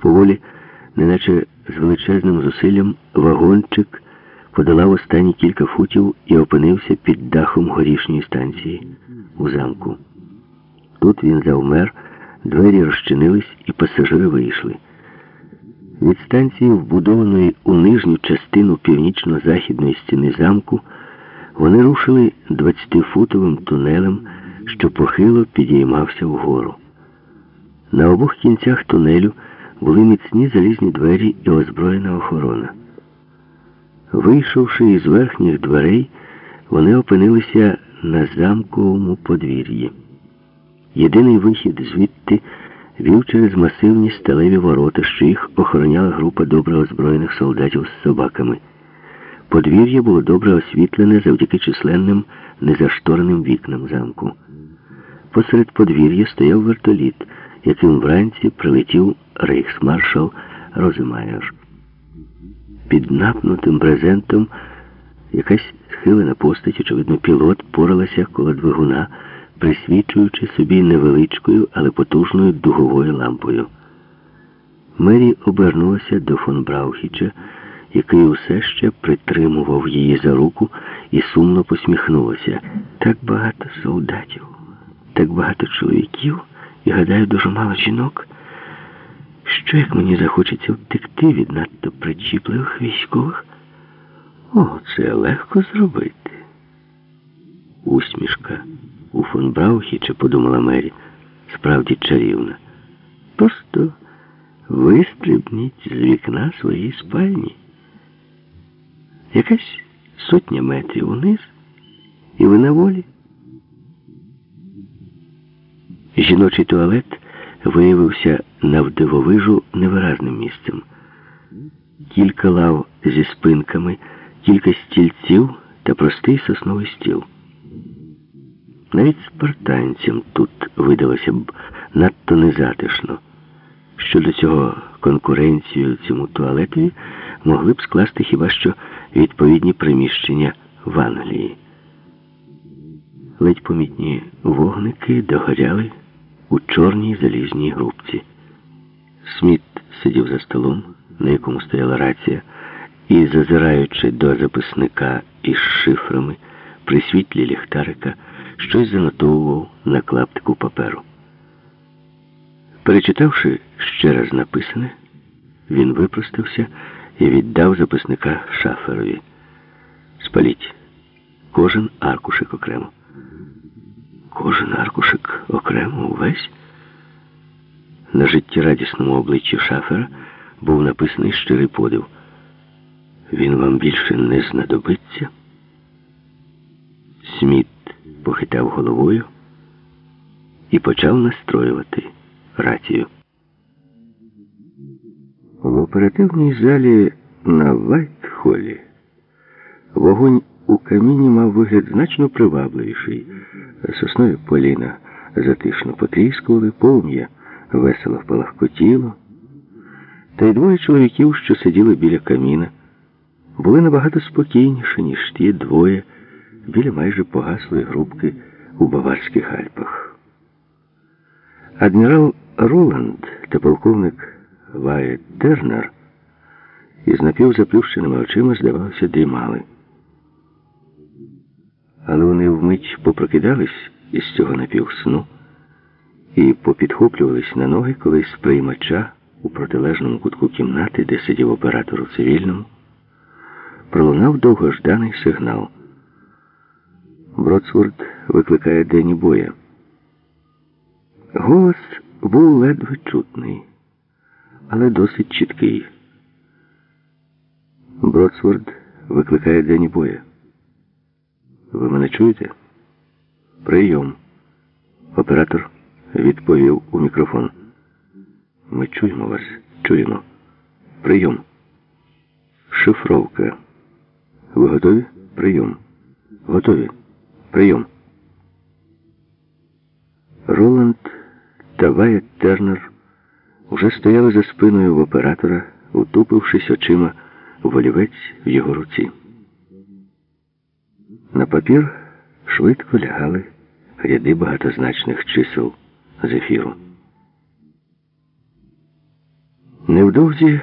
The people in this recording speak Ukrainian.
Поволі, неначе з величезним зусиллям, вагончик подолав останні кілька футів і опинився під дахом горішньої станції у замку. Тут він завмер, двері розчинились і пасажири вийшли. Від станції, вбудованої у нижню частину північно-західної стіни замку, вони рушили 20-футовим тунелем, що похило підіймався вгору. На обох кінцях тунелю були міцні залізні двері і озброєна охорона. Вийшовши із верхніх дверей, вони опинилися на замковому подвір'ї. Єдиний вихід звідти вів через масивні сталеві ворота, що їх охороняла група добре озброєних солдатів з собаками. Подвір'я було добре освітлене завдяки численним незаштореним вікнам замку. Посеред подвір'я стояв вертоліт, яким вранці прилетів рейхсмаршал Роземайер. Під напнутим брезентом якась схилена постать, очевидно, пілот поралася коло двигуна, присвічуючи собі невеличкою, але потужною дуговою лампою. Мері обернулася до фон Браухіча, який усе ще притримував її за руку і сумно посміхнулася. Так багато солдатів, так багато чоловіків і, гадаю, дуже мало жінок. Що як мені захочеться втекти від надто причіпливих військових? О, це легко зробити. Усмішка у фон Браухіча, подумала Мері, справді чарівна. Просто вистрибніть з вікна своєї спальні. Якась сотня метрів униз, і ви на волі. Жіночий туалет виявився навдивовижу невиразним місцем. Кілька лав зі спинками, кілька стільців та простий сосновий стіл. Навіть спартанцям тут видалося б надто незатишно. Щодо цього конкуренцію цьому туалетові могли б скласти хіба що відповідні приміщення в Англії. Ледь помітні вогники догоряли у чорній залізній грубці. Сміт сидів за столом, на якому стояла рація, і, зазираючи до записника із шифрами, при світлі ліхтарика, щось занотовував на клаптику паперу. Перечитавши ще раз написане, він випростався і віддав записника шаферові. Спаліть кожен аркушик окремо. Кожен аркушик окремо увесь. На життєрадісному обличчі шафера був написаний щирий подив. Він вам більше не знадобиться. Сміт похитав головою і почав настроювати рацію. В оперативній залі на Вайтхолі вогонь у каміні мав вигляд значно привабливіший. Соснові поліна затишно потріскували, полум'я весело впалахкотіло. Та й двоє чоловіків, що сиділи біля каміна, були набагато спокійніші, ніж ті двоє біля майже погаслої грубки у Баварських Альпах. Адмірал Роланд та полковник Вайет Тернер із напівзаплющеними очима, здавалося, дрімали. Але вони вмить попрокидались із цього напівсну і попідхоплювались на ноги, коли з приймача у протилежному кутку кімнати, де сидів оператор у цивільному, пролунав довгожданий сигнал. Бродсворд викликає Дені боя. Голос був ледве чутний, але досить чіткий. Бродсворд викликає Дені боя. Ви мене чуєте? Прийом. Оператор відповів у мікрофон. Ми чуємо вас. Чуємо. Прийом. Шифровка. Ви готові? Прийом. Готові. Прийом. Роланд та Вайет Тернер уже стояли за спиною в оператора, утупившись очима в олівець в його руці. На папір швидко лягали ряди багатозначних чисел з ефіру. Невдовзі